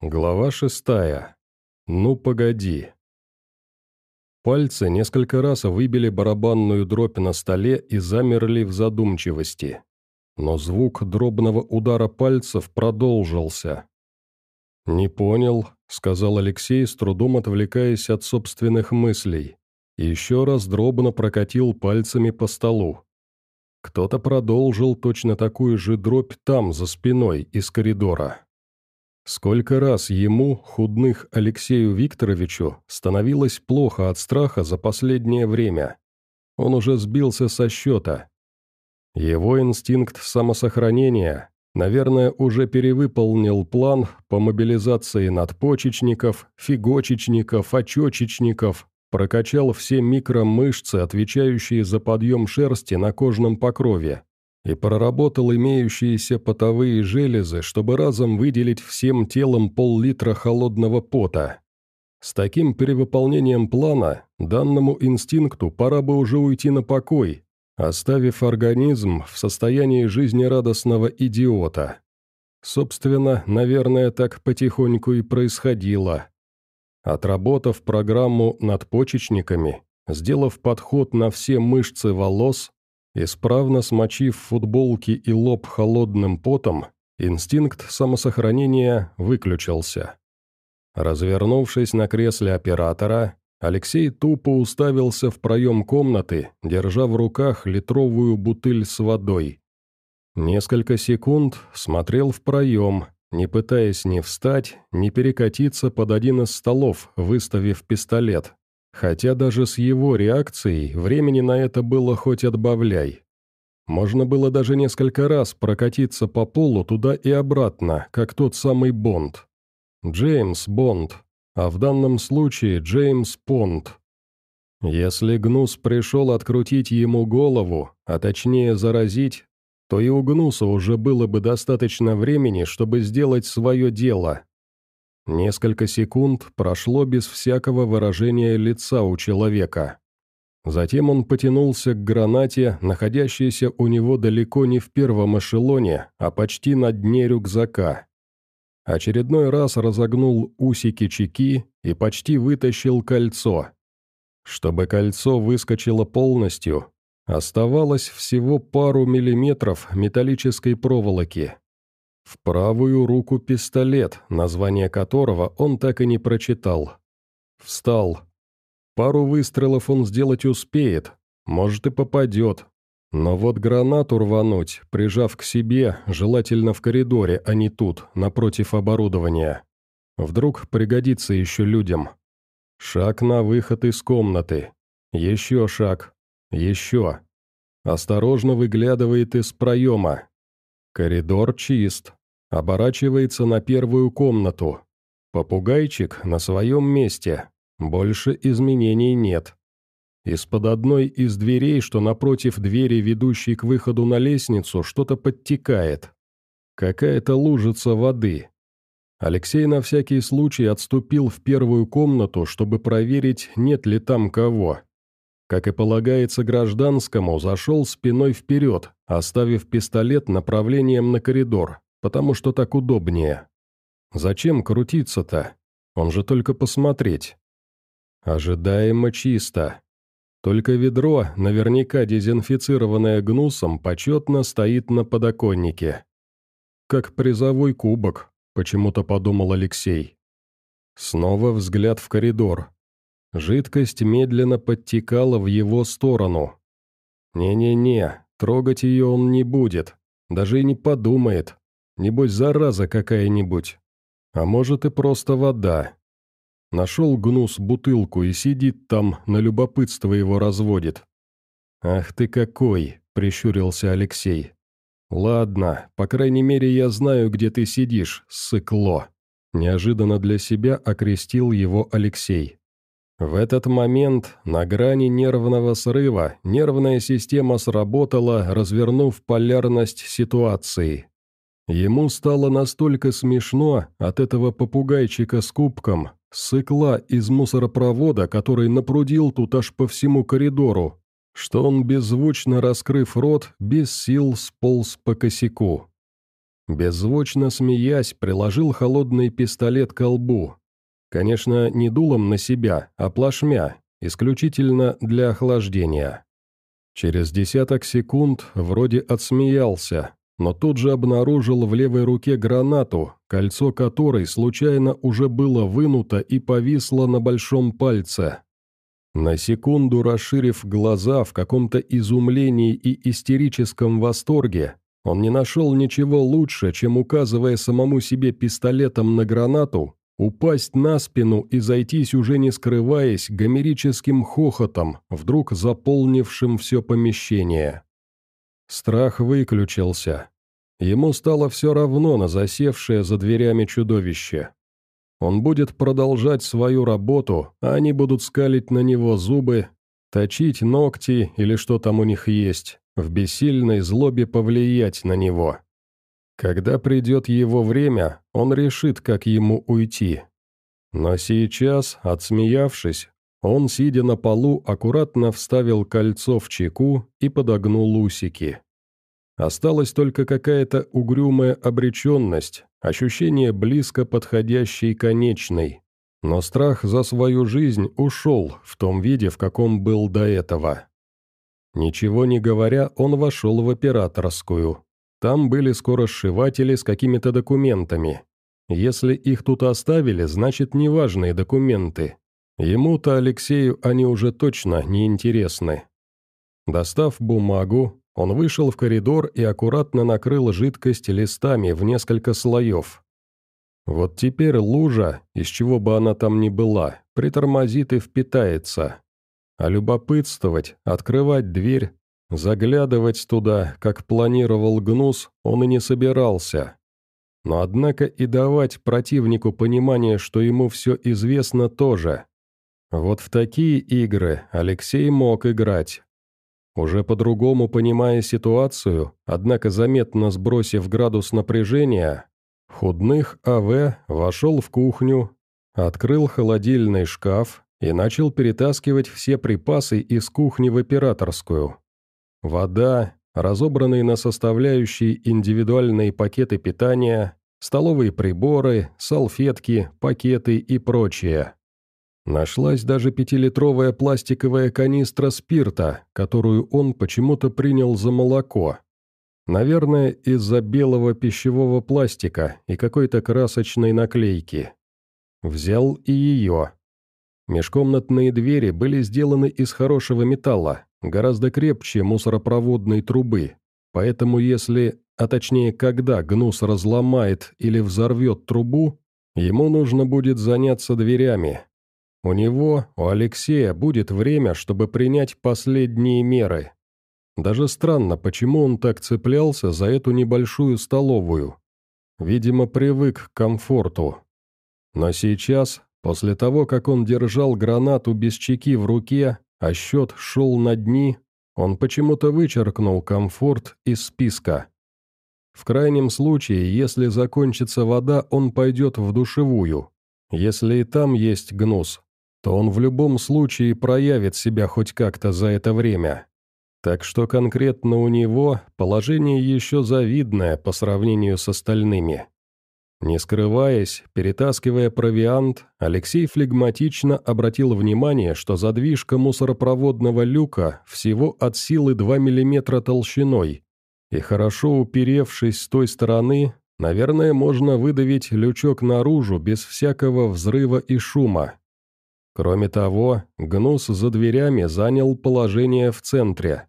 Глава шестая. Ну погоди. Пальцы несколько раз выбили барабанную дробь на столе и замерли в задумчивости. Но звук дробного удара пальцев продолжился. «Не понял», — сказал Алексей, с трудом отвлекаясь от собственных мыслей. Еще раз дробно прокатил пальцами по столу. Кто-то продолжил точно такую же дробь там, за спиной, из коридора. Сколько раз ему, худных Алексею Викторовичу, становилось плохо от страха за последнее время. Он уже сбился со счета. Его инстинкт самосохранения, наверное, уже перевыполнил план по мобилизации надпочечников, фигочечников, очечечников, прокачал все микромышцы, отвечающие за подъем шерсти на кожном покрове, и проработал имеющиеся потовые железы, чтобы разом выделить всем телом пол-литра холодного пота. С таким перевыполнением плана данному инстинкту пора бы уже уйти на покой, оставив организм в состоянии жизнерадостного идиота. Собственно, наверное, так потихоньку и происходило. Отработав программу над почечниками, сделав подход на все мышцы волос, Исправно смочив футболки и лоб холодным потом, инстинкт самосохранения выключился. Развернувшись на кресле оператора, Алексей тупо уставился в проем комнаты, держа в руках литровую бутыль с водой. Несколько секунд смотрел в проем, не пытаясь ни встать, ни перекатиться под один из столов, выставив пистолет. Хотя даже с его реакцией времени на это было хоть отбавляй. Можно было даже несколько раз прокатиться по полу туда и обратно, как тот самый Бонд. Джеймс Бонд, а в данном случае Джеймс Понт. Если Гнус пришел открутить ему голову, а точнее заразить, то и у Гнуса уже было бы достаточно времени, чтобы сделать свое дело. Несколько секунд прошло без всякого выражения лица у человека. Затем он потянулся к гранате, находящейся у него далеко не в первом эшелоне, а почти на дне рюкзака. Очередной раз разогнул усики чеки и почти вытащил кольцо. Чтобы кольцо выскочило полностью, оставалось всего пару миллиметров металлической проволоки. В правую руку пистолет, название которого он так и не прочитал. Встал. Пару выстрелов он сделать успеет, может и попадет. Но вот гранату рвануть, прижав к себе, желательно в коридоре, а не тут, напротив оборудования. Вдруг пригодится еще людям. Шаг на выход из комнаты. Еще шаг. Еще. Осторожно выглядывает из проема. Коридор чист. Оборачивается на первую комнату. Попугайчик на своем месте. Больше изменений нет. Из-под одной из дверей, что напротив двери, ведущей к выходу на лестницу, что-то подтекает. Какая-то лужица воды. Алексей на всякий случай отступил в первую комнату, чтобы проверить, нет ли там кого. Как и полагается гражданскому, зашел спиной вперед, оставив пистолет направлением на коридор, потому что так удобнее. Зачем крутиться-то? Он же только посмотреть. Ожидаемо чисто. Только ведро, наверняка дезинфицированное гнусом, почетно стоит на подоконнике. Как призовой кубок, почему-то подумал Алексей. Снова взгляд в коридор. Жидкость медленно подтекала в его сторону. «Не-не-не, трогать ее он не будет, даже и не подумает. Небось, зараза какая-нибудь. А может и просто вода. Нашел гнус бутылку и сидит там, на любопытство его разводит. «Ах ты какой!» — прищурился Алексей. «Ладно, по крайней мере я знаю, где ты сидишь, сыкло». Неожиданно для себя окрестил его Алексей. В этот момент, на грани нервного срыва, нервная система сработала, развернув полярность ситуации. Ему стало настолько смешно от этого попугайчика с кубком, сыкла из мусоропровода, который напрудил тут аж по всему коридору, что он, беззвучно раскрыв рот, без сил сполз по косяку. беззвучно смеясь, приложил холодный пистолет к лбу. Конечно, не дулом на себя, а плашмя, исключительно для охлаждения. Через десяток секунд вроде отсмеялся, но тут же обнаружил в левой руке гранату, кольцо которой случайно уже было вынуто и повисло на большом пальце. На секунду расширив глаза в каком-то изумлении и истерическом восторге, он не нашел ничего лучше, чем, указывая самому себе пистолетом на гранату, упасть на спину и зайтись уже не скрываясь гомерическим хохотом, вдруг заполнившим все помещение. Страх выключился. Ему стало все равно на засевшее за дверями чудовище. Он будет продолжать свою работу, а они будут скалить на него зубы, точить ногти или что там у них есть, в бессильной злобе повлиять на него. Когда придет его время, он решит, как ему уйти. Но сейчас, отсмеявшись, он, сидя на полу, аккуратно вставил кольцо в чеку и подогнул усики. Осталась только какая-то угрюмая обреченность, ощущение близко подходящей конечной. Но страх за свою жизнь ушел в том виде, в каком был до этого. Ничего не говоря, он вошел в операторскую. Там были скоросшиватели с какими-то документами. Если их тут оставили, значит неважные документы. Ему-то, Алексею, они уже точно не интересны. Достав бумагу, он вышел в коридор и аккуратно накрыл жидкость листами в несколько слоев. Вот теперь лужа, из чего бы она там ни была, притормозит и впитается. А любопытствовать, открывать дверь, заглядывать туда, как планировал Гнус, он и не собирался. Но однако и давать противнику понимание, что ему все известно тоже. Вот в такие игры Алексей мог играть, уже по-другому понимая ситуацию, однако заметно сбросив градус напряжения, Худных АВ вошел в кухню, открыл холодильный шкаф и начал перетаскивать все припасы из кухни в операторскую. Вода, разобранные на составляющие индивидуальные пакеты питания, столовые приборы, салфетки, пакеты и прочее. Нашлась даже пятилитровая пластиковая канистра спирта, которую он почему-то принял за молоко. Наверное, из-за белого пищевого пластика и какой-то красочной наклейки. Взял и ее. Межкомнатные двери были сделаны из хорошего металла, гораздо крепче мусоропроводной трубы, поэтому если, а точнее когда гнус разломает или взорвет трубу, ему нужно будет заняться дверями, у него, у Алексея, будет время, чтобы принять последние меры. Даже странно, почему он так цеплялся за эту небольшую столовую. Видимо, привык к комфорту. Но сейчас, после того, как он держал гранату без чеки в руке, а счет шел на дни, он почему-то вычеркнул комфорт из списка. В крайнем случае, если закончится вода, он пойдет в душевую. Если и там есть гнус, то он в любом случае проявит себя хоть как-то за это время. Так что конкретно у него положение еще завидное по сравнению с остальными. Не скрываясь, перетаскивая провиант, Алексей флегматично обратил внимание, что задвижка мусоропроводного люка всего от силы 2 мм толщиной, и хорошо уперевшись с той стороны, наверное, можно выдавить лючок наружу без всякого взрыва и шума. Кроме того, Гнус за дверями занял положение в центре.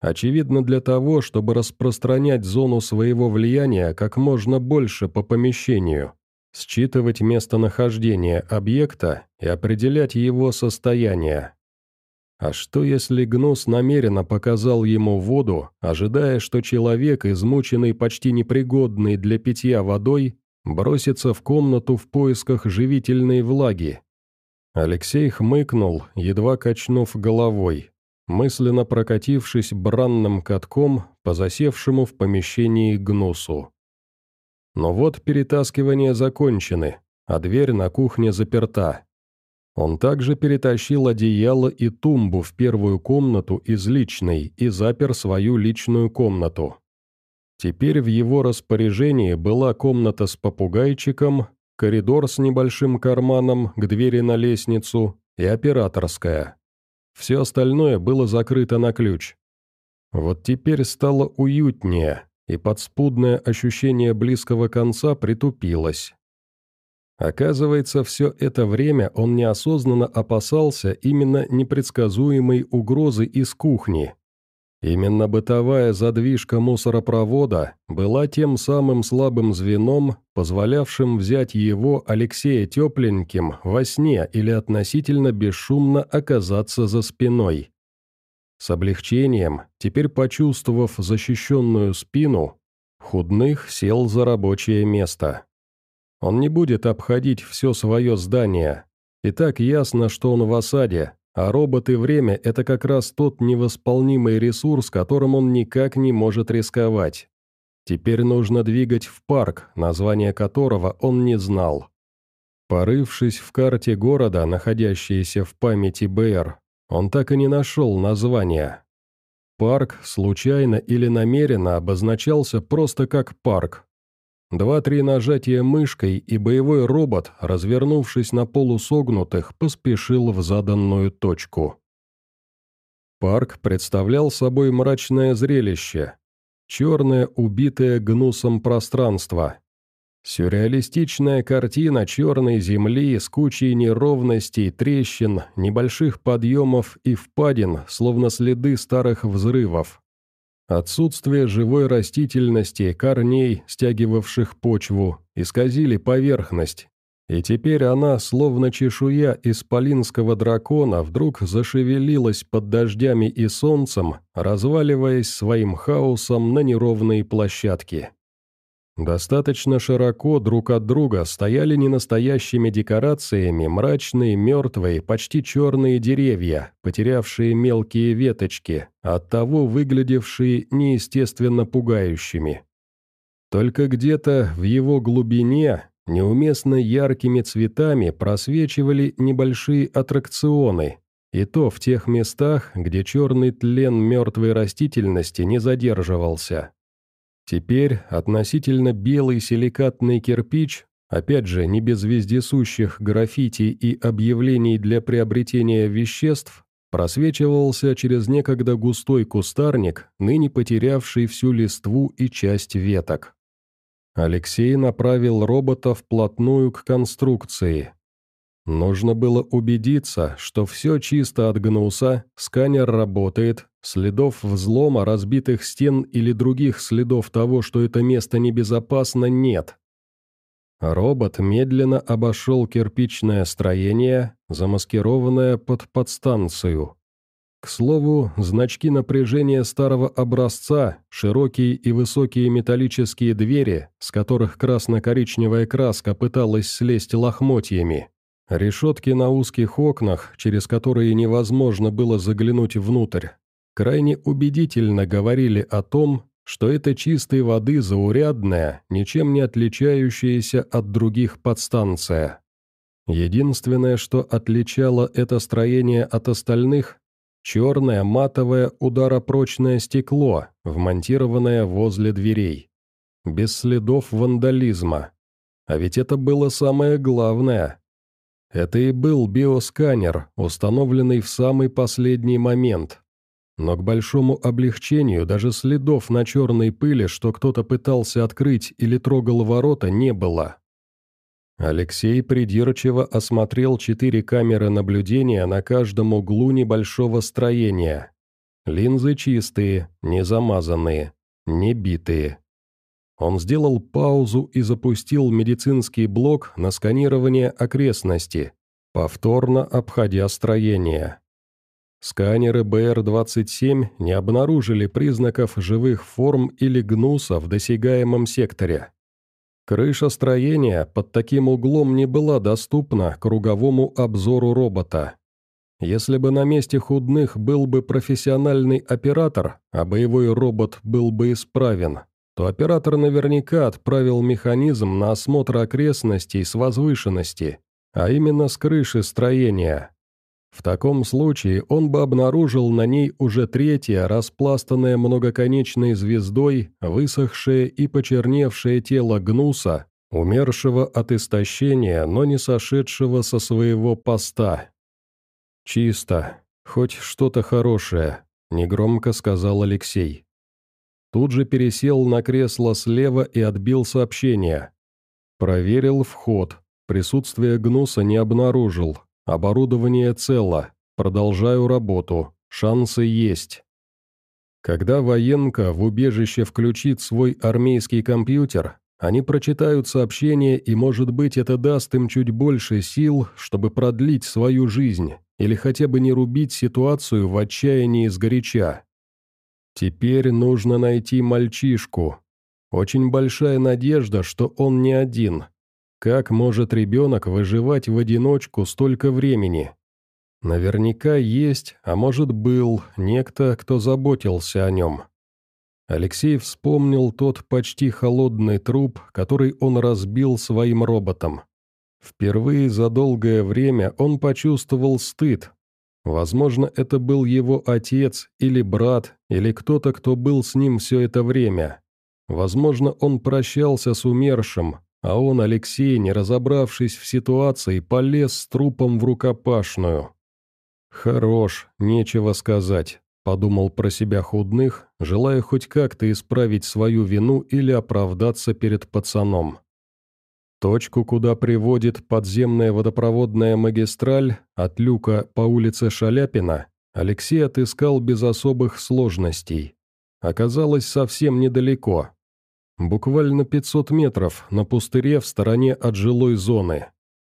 Очевидно для того, чтобы распространять зону своего влияния как можно больше по помещению, считывать местонахождение объекта и определять его состояние. А что если Гнус намеренно показал ему воду, ожидая, что человек, измученный почти непригодной для питья водой, бросится в комнату в поисках живительной влаги, Алексей хмыкнул, едва качнув головой, мысленно прокатившись бранным катком по засевшему в помещении гнусу. Но вот перетаскивания закончены, а дверь на кухне заперта. Он также перетащил одеяло и тумбу в первую комнату из личной и запер свою личную комнату. Теперь в его распоряжении была комната с попугайчиком, коридор с небольшим карманом к двери на лестницу и операторская. Все остальное было закрыто на ключ. Вот теперь стало уютнее, и подспудное ощущение близкого конца притупилось. Оказывается, все это время он неосознанно опасался именно непредсказуемой угрозы из кухни. Именно бытовая задвижка мусоропровода была тем самым слабым звеном, позволявшим взять его, Алексея Тепленьким, во сне или относительно бесшумно оказаться за спиной. С облегчением, теперь почувствовав защищенную спину, Худных сел за рабочее место. Он не будет обходить все свое здание. И так ясно, что он в осаде, а робот и время – это как раз тот невосполнимый ресурс, которым он никак не может рисковать. Теперь нужно двигать в парк, название которого он не знал. Порывшись в карте города, находящейся в памяти БР, он так и не нашел названия. Парк случайно или намеренно обозначался просто как парк, Два-три нажатия мышкой, и боевой робот, развернувшись на полусогнутых, поспешил в заданную точку. Парк представлял собой мрачное зрелище. Черное, убитое гнусом пространство. Сюрреалистичная картина черной земли с кучей неровностей, трещин, небольших подъемов и впадин, словно следы старых взрывов. Отсутствие живой растительности, корней, стягивавших почву, исказили поверхность, и теперь она, словно чешуя исполинского дракона, вдруг зашевелилась под дождями и солнцем, разваливаясь своим хаосом на неровные площадки. Достаточно широко друг от друга стояли ненастоящими декорациями мрачные, мертвые, почти черные деревья, потерявшие мелкие веточки, оттого выглядевшие неестественно пугающими. Только где-то в его глубине неуместно яркими цветами просвечивали небольшие аттракционы, и то в тех местах, где черный тлен мертвой растительности не задерживался. Теперь относительно белый силикатный кирпич, опять же не без вездесущих граффити и объявлений для приобретения веществ, просвечивался через некогда густой кустарник, ныне потерявший всю листву и часть веток. Алексей направил робота вплотную к конструкции, Нужно было убедиться, что все чисто от гнуса, сканер работает, следов взлома, разбитых стен или других следов того, что это место небезопасно, нет. Робот медленно обошел кирпичное строение, замаскированное под подстанцию. К слову, значки напряжения старого образца, широкие и высокие металлические двери, с которых красно-коричневая краска пыталась слезть лохмотьями, Решетки на узких окнах, через которые невозможно было заглянуть внутрь, крайне убедительно говорили о том, что это чистой воды заурядная, ничем не отличающаяся от других подстанция. Единственное, что отличало это строение от остальных – черное матовое ударопрочное стекло, вмонтированное возле дверей. Без следов вандализма. А ведь это было самое главное. Это и был биосканер, установленный в самый последний момент. Но к большому облегчению даже следов на черной пыли, что кто-то пытался открыть или трогал ворота, не было. Алексей придирчиво осмотрел четыре камеры наблюдения на каждом углу небольшого строения. Линзы чистые, не замазанные, не битые. Он сделал паузу и запустил медицинский блок на сканирование окрестности, повторно обходя строение. Сканеры БР-27 не обнаружили признаков живых форм или гнуса в досягаемом секторе. Крыша строения под таким углом не была доступна круговому обзору робота. Если бы на месте худных был бы профессиональный оператор, а боевой робот был бы исправен, то оператор наверняка отправил механизм на осмотр окрестностей с возвышенности, а именно с крыши строения. В таком случае он бы обнаружил на ней уже третье, распластанное многоконечной звездой, высохшее и почерневшее тело гнуса, умершего от истощения, но не сошедшего со своего поста. «Чисто. Хоть что-то хорошее», — негромко сказал Алексей. Тут же пересел на кресло слева и отбил сообщение. Проверил вход. Присутствие гнуса не обнаружил. Оборудование цело. Продолжаю работу. Шансы есть. Когда военка в убежище включит свой армейский компьютер, они прочитают сообщение, и, может быть, это даст им чуть больше сил, чтобы продлить свою жизнь, или хотя бы не рубить ситуацию в отчаянии сгоряча. Теперь нужно найти мальчишку. Очень большая надежда, что он не один. Как может ребенок выживать в одиночку столько времени? Наверняка есть, а может был, некто, кто заботился о нем. Алексей вспомнил тот почти холодный труп, который он разбил своим роботом. Впервые за долгое время он почувствовал стыд. Возможно, это был его отец или брат, или кто-то, кто был с ним все это время. Возможно, он прощался с умершим, а он, Алексей, не разобравшись в ситуации, полез с трупом в рукопашную. «Хорош, нечего сказать», — подумал про себя худных, желая хоть как-то исправить свою вину или оправдаться перед пацаном. Точку, куда приводит подземная водопроводная магистраль от люка по улице Шаляпина, Алексей отыскал без особых сложностей. Оказалось совсем недалеко, Буквально 500 метров на пустыре в стороне от жилой зоны.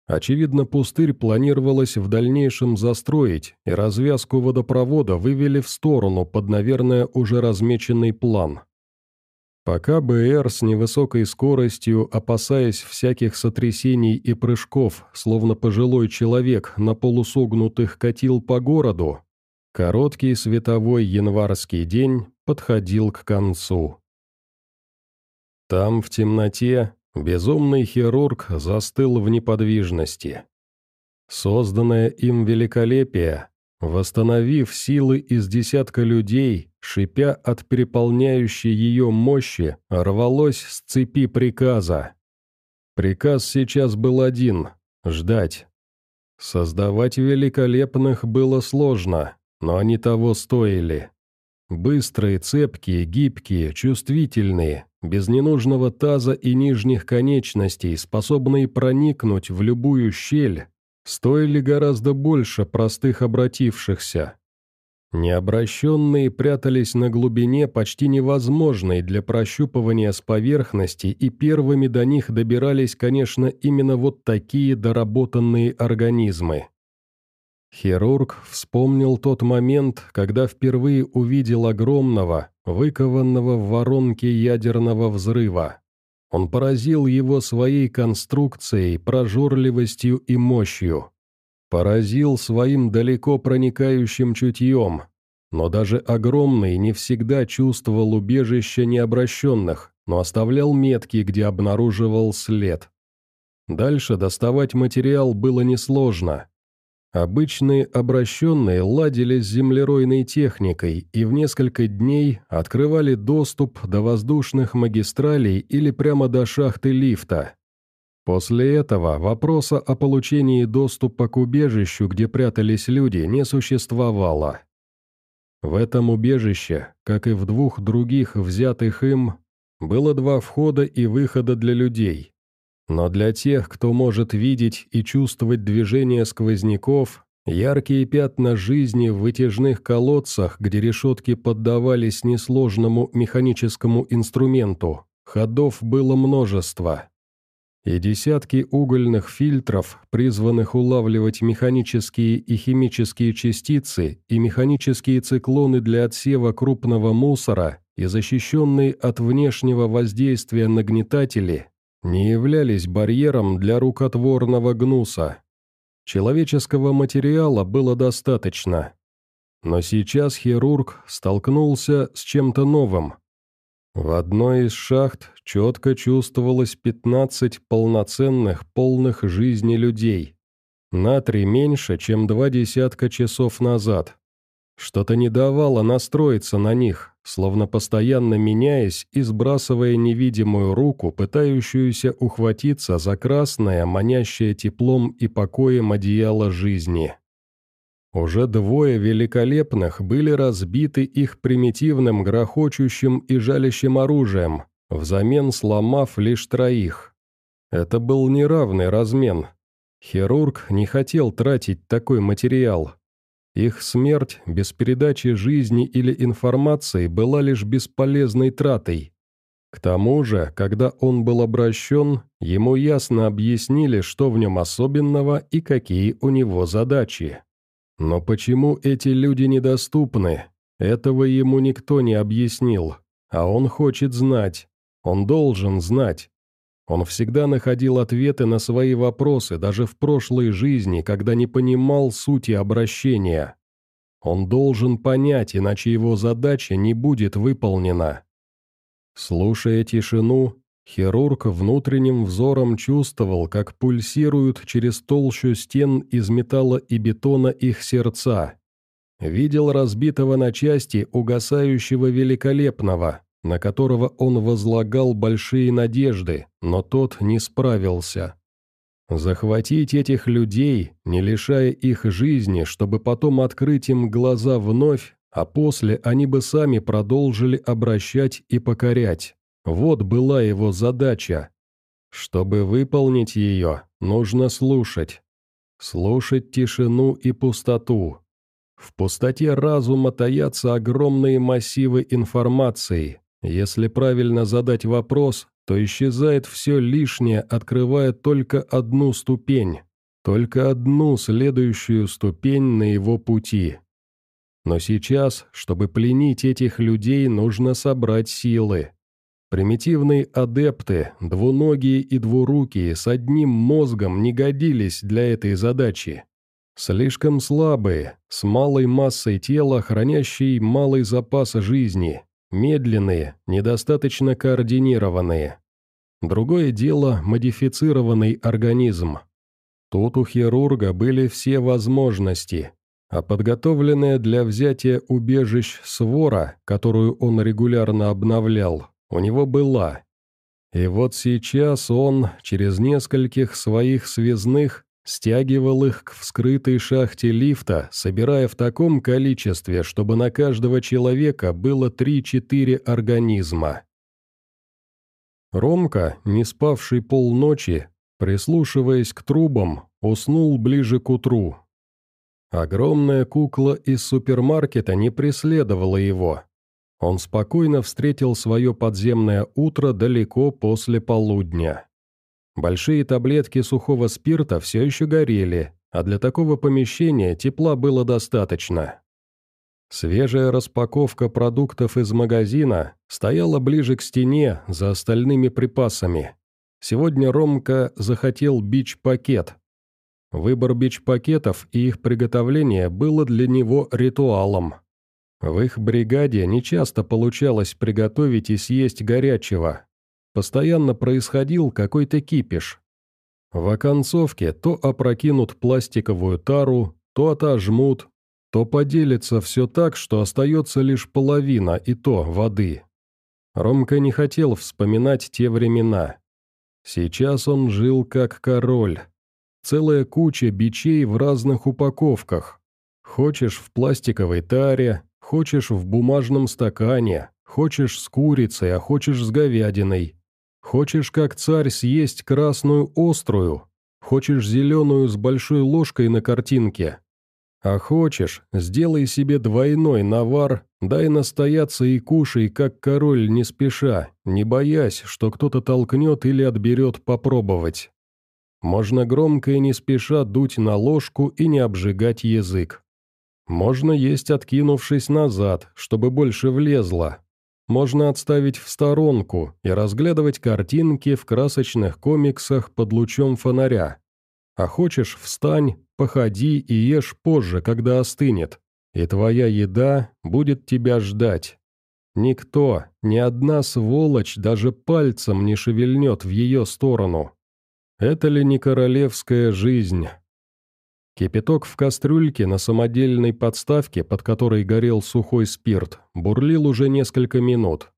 Очевидно, пустырь планировалось в дальнейшем застроить, и развязку водопровода вывели в сторону под, наверное, уже размеченный план. Пока БР с невысокой скоростью, опасаясь всяких сотрясений и прыжков, словно пожилой человек на полусогнутых катил по городу, короткий световой январский день подходил к концу. Там, в темноте, безумный хирург застыл в неподвижности. Созданное им великолепие, восстановив силы из десятка людей, шипя от переполняющей ее мощи, рвалось с цепи приказа. Приказ сейчас был один — ждать. Создавать великолепных было сложно, но они того стоили. Быстрые, цепкие, гибкие, чувствительные, без ненужного таза и нижних конечностей, способные проникнуть в любую щель, стоили гораздо больше простых обратившихся. Необращенные прятались на глубине почти невозможной для прощупывания с поверхности, и первыми до них добирались, конечно, именно вот такие доработанные организмы. Хирург вспомнил тот момент, когда впервые увидел огромного, выкованного в воронке ядерного взрыва. Он поразил его своей конструкцией, прожорливостью и мощью. Поразил своим далеко проникающим чутьем. Но даже огромный не всегда чувствовал убежище необращенных, но оставлял метки, где обнаруживал след. Дальше доставать материал было несложно. Обычные обращенные ладили с землеройной техникой и в несколько дней открывали доступ до воздушных магистралей или прямо до шахты лифта. После этого вопроса о получении доступа к убежищу, где прятались люди, не существовало. В этом убежище, как и в двух других взятых им, было два входа и выхода для людей. Но для тех, кто может видеть и чувствовать движение сквозняков, яркие пятна жизни в вытяжных колодцах, где решетки поддавались несложному механическому инструменту, ходов было множество. И десятки угольных фильтров, призванных улавливать механические и химические частицы и механические циклоны для отсева крупного мусора и защищенные от внешнего воздействия нагнетатели, не являлись барьером для рукотворного гнуса. Человеческого материала было достаточно. Но сейчас хирург столкнулся с чем-то новым. В одной из шахт четко чувствовалось 15 полноценных, полных жизни людей. На три меньше, чем два десятка часов назад. Что-то не давало настроиться на них, словно постоянно меняясь и сбрасывая невидимую руку, пытающуюся ухватиться за красное, манящее теплом и покоем одеяло жизни. Уже двое великолепных были разбиты их примитивным, грохочущим и жалящим оружием, взамен сломав лишь троих. Это был неравный размен. Хирург не хотел тратить такой материал. Их смерть без передачи жизни или информации была лишь бесполезной тратой. К тому же, когда он был обращен, ему ясно объяснили, что в нем особенного и какие у него задачи. Но почему эти люди недоступны? Этого ему никто не объяснил, а он хочет знать. Он должен знать. Он всегда находил ответы на свои вопросы, даже в прошлой жизни, когда не понимал сути обращения. Он должен понять, иначе его задача не будет выполнена. Слушая тишину, Хирург внутренним взором чувствовал, как пульсируют через толщу стен из металла и бетона их сердца. Видел разбитого на части угасающего великолепного, на которого он возлагал большие надежды, но тот не справился. Захватить этих людей, не лишая их жизни, чтобы потом открыть им глаза вновь, а после они бы сами продолжили обращать и покорять. Вот была его задача. Чтобы выполнить ее, нужно слушать. Слушать тишину и пустоту. В пустоте разума таятся огромные массивы информации. Если правильно задать вопрос, то исчезает все лишнее, открывая только одну ступень, только одну следующую ступень на его пути. Но сейчас, чтобы пленить этих людей, нужно собрать силы. Примитивные адепты, двуногие и двурукие, с одним мозгом не годились для этой задачи. Слишком слабые, с малой массой тела, хранящие малый запас жизни, медленные, недостаточно координированные. Другое дело – модифицированный организм. Тут у хирурга были все возможности, а подготовленная для взятия убежищ свора, которую он регулярно обновлял, у него была. И вот сейчас он, через нескольких своих связных, стягивал их к вскрытой шахте лифта, собирая в таком количестве, чтобы на каждого человека было 3-4 организма. Ромка, не спавший полночи, прислушиваясь к трубам, уснул ближе к утру. Огромная кукла из супермаркета не преследовала его, он спокойно встретил свое подземное утро далеко после полудня. Большие таблетки сухого спирта все еще горели, а для такого помещения тепла было достаточно. Свежая распаковка продуктов из магазина стояла ближе к стене за остальными припасами. Сегодня Ромка захотел бич-пакет. Выбор бич-пакетов и их приготовление было для него ритуалом. В их бригаде нечасто получалось приготовить и съесть горячего. Постоянно происходил какой-то кипиш. В оконцовке то опрокинут пластиковую тару, то отожмут, то поделится все так, что остается лишь половина и то воды. Ромка не хотел вспоминать те времена. Сейчас он жил как король. Целая куча бичей в разных упаковках. Хочешь в пластиковой таре, Хочешь в бумажном стакане, хочешь с курицей, а хочешь с говядиной. Хочешь, как царь, съесть красную острую, хочешь зеленую с большой ложкой на картинке. А хочешь, сделай себе двойной навар, дай настояться и кушай, как король, не спеша, не боясь, что кто-то толкнет или отберет попробовать. Можно громко и не спеша дуть на ложку и не обжигать язык. Можно есть, откинувшись назад, чтобы больше влезло. Можно отставить в сторонку и разглядывать картинки в красочных комиксах под лучом фонаря. А хочешь, встань, походи и ешь позже, когда остынет, и твоя еда будет тебя ждать. Никто, ни одна сволочь даже пальцем не шевельнет в ее сторону. Это ли не королевская жизнь? Кипяток в кастрюльке на самодельной подставке, под которой горел сухой спирт, бурлил уже несколько минут.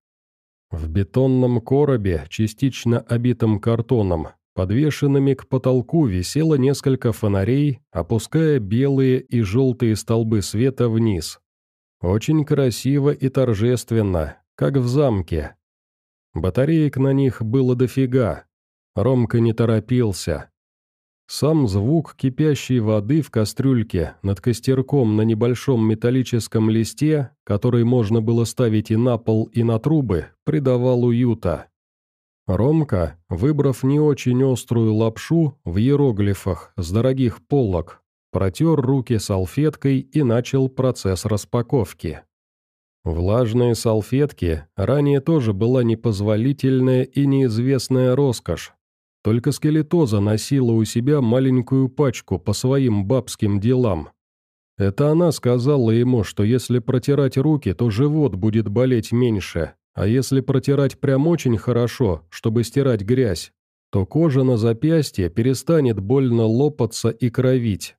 В бетонном коробе, частично обитом картоном, подвешенными к потолку висело несколько фонарей, опуская белые и желтые столбы света вниз. Очень красиво и торжественно, как в замке. Батареек на них было дофига. Ромка не торопился. Сам звук кипящей воды в кастрюльке над костерком на небольшом металлическом листе, который можно было ставить и на пол, и на трубы, придавал уюта. Ромка, выбрав не очень острую лапшу в иероглифах с дорогих полок, протер руки салфеткой и начал процесс распаковки. Влажные салфетки ранее тоже была непозволительная и неизвестная роскошь, только скелетоза носила у себя маленькую пачку по своим бабским делам. Это она сказала ему, что если протирать руки, то живот будет болеть меньше, а если протирать прям очень хорошо, чтобы стирать грязь, то кожа на запястье перестанет больно лопаться и кровить.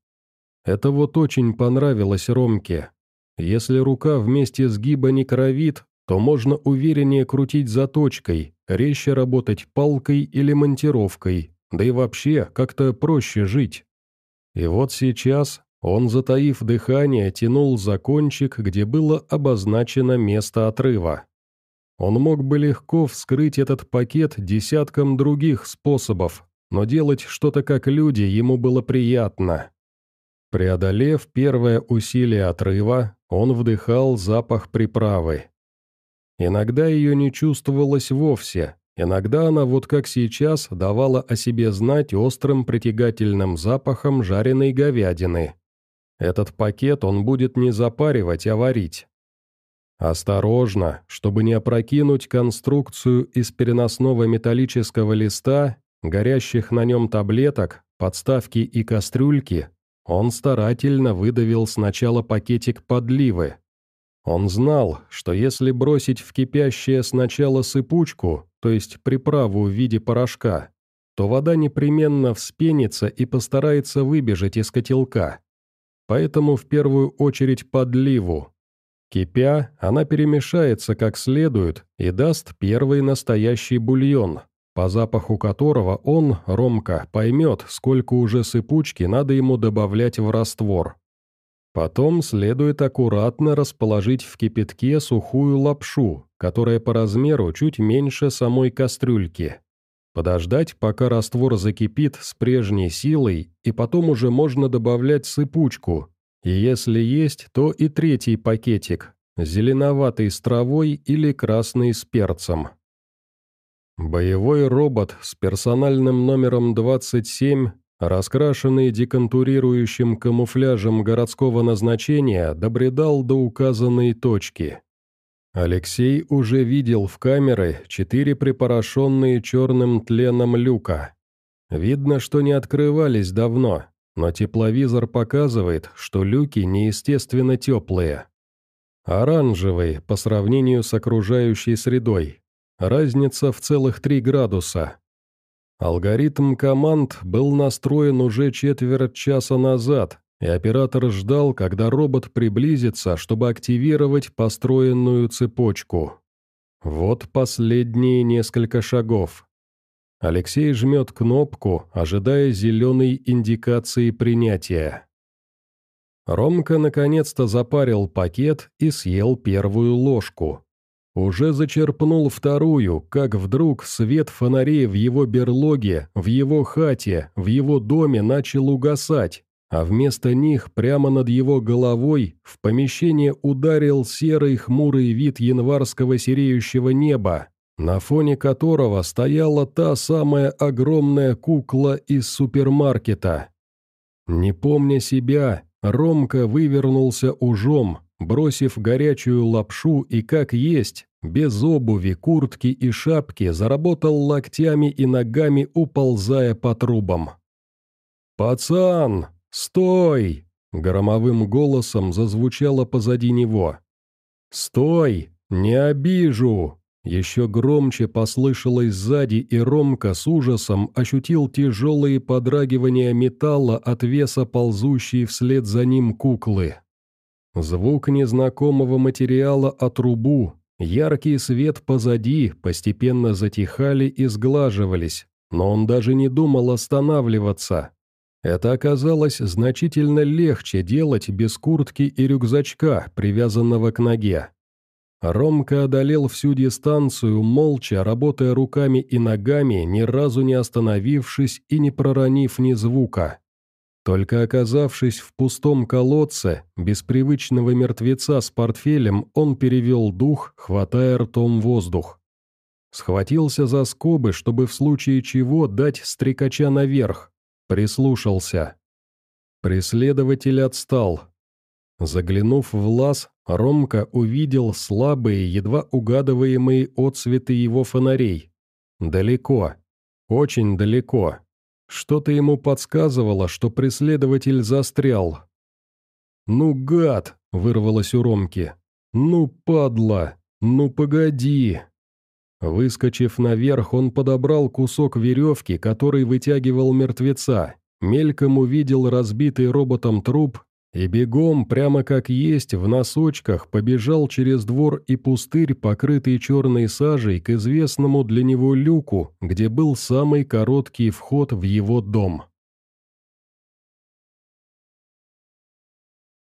Это вот очень понравилось Ромке. Если рука вместе сгиба не кровит, то можно увереннее крутить заточкой, резче работать палкой или монтировкой, да и вообще как-то проще жить. И вот сейчас он, затаив дыхание, тянул за кончик, где было обозначено место отрыва. Он мог бы легко вскрыть этот пакет десятком других способов, но делать что-то как люди ему было приятно. Преодолев первое усилие отрыва, он вдыхал запах приправы. Иногда ее не чувствовалось вовсе, иногда она вот как сейчас давала о себе знать острым притягательным запахом жареной говядины. Этот пакет он будет не запаривать, а варить. Осторожно, чтобы не опрокинуть конструкцию из переносного металлического листа, горящих на нем таблеток, подставки и кастрюльки, он старательно выдавил сначала пакетик подливы, он знал, что если бросить в кипящее сначала сыпучку, то есть приправу в виде порошка, то вода непременно вспенится и постарается выбежать из котелка. Поэтому в первую очередь подливу. Кипя, она перемешается как следует и даст первый настоящий бульон, по запаху которого он, Ромка, поймет, сколько уже сыпучки надо ему добавлять в раствор. Потом следует аккуратно расположить в кипятке сухую лапшу, которая по размеру чуть меньше самой кастрюльки. Подождать, пока раствор закипит с прежней силой, и потом уже можно добавлять сыпучку. И если есть, то и третий пакетик, зеленоватый с травой или красный с перцем. Боевой робот с персональным номером 27 раскрашенный деконтурирующим камуфляжем городского назначения, добредал до указанной точки. Алексей уже видел в камеры четыре припорошенные черным тленом люка. Видно, что не открывались давно, но тепловизор показывает, что люки неестественно теплые. Оранжевый по сравнению с окружающей средой. Разница в целых три градуса. Алгоритм команд был настроен уже четверть часа назад, и оператор ждал, когда робот приблизится, чтобы активировать построенную цепочку. Вот последние несколько шагов. Алексей жмет кнопку, ожидая зеленой индикации принятия. Ромка наконец-то запарил пакет и съел первую ложку. Уже зачерпнул вторую, как вдруг свет фонарей в его берлоге, в его хате, в его доме начал угасать, а вместо них прямо над его головой в помещение ударил серый хмурый вид январского сереющего неба, на фоне которого стояла та самая огромная кукла из супермаркета. Не помня себя, Ромка вывернулся ужом, бросив горячую лапшу и как есть, без обуви, куртки и шапки, заработал локтями и ногами, уползая по трубам. «Пацан, стой!» — громовым голосом зазвучало позади него. «Стой! Не обижу! Еще громче послышалось сзади, и Ромка с ужасом ощутил тяжелые подрагивания металла от веса ползущей вслед за ним куклы. Звук незнакомого материала о трубу, яркий свет позади постепенно затихали и сглаживались, но он даже не думал останавливаться. Это оказалось значительно легче делать без куртки и рюкзачка, привязанного к ноге. Ромка одолел всю дистанцию, молча, работая руками и ногами, ни разу не остановившись и не проронив ни звука. Только оказавшись в пустом колодце, без привычного мертвеца с портфелем, он перевел дух, хватая ртом воздух. Схватился за скобы, чтобы в случае чего дать стрекача наверх. Прислушался. Преследователь отстал. Заглянув в лаз, Ромка увидел слабые, едва угадываемые отсветы его фонарей. Далеко. Очень далеко. Что-то ему подсказывало, что преследователь застрял. «Ну, гад!» — вырвалось у Ромки. «Ну, падла! Ну, погоди!» Выскочив наверх, он подобрал кусок веревки, который вытягивал мертвеца, мельком увидел разбитый роботом труп и бегом, прямо как есть, в носочках, побежал через двор и пустырь, покрытый черной сажей, к известному для него люку, где был самый короткий вход в его дом.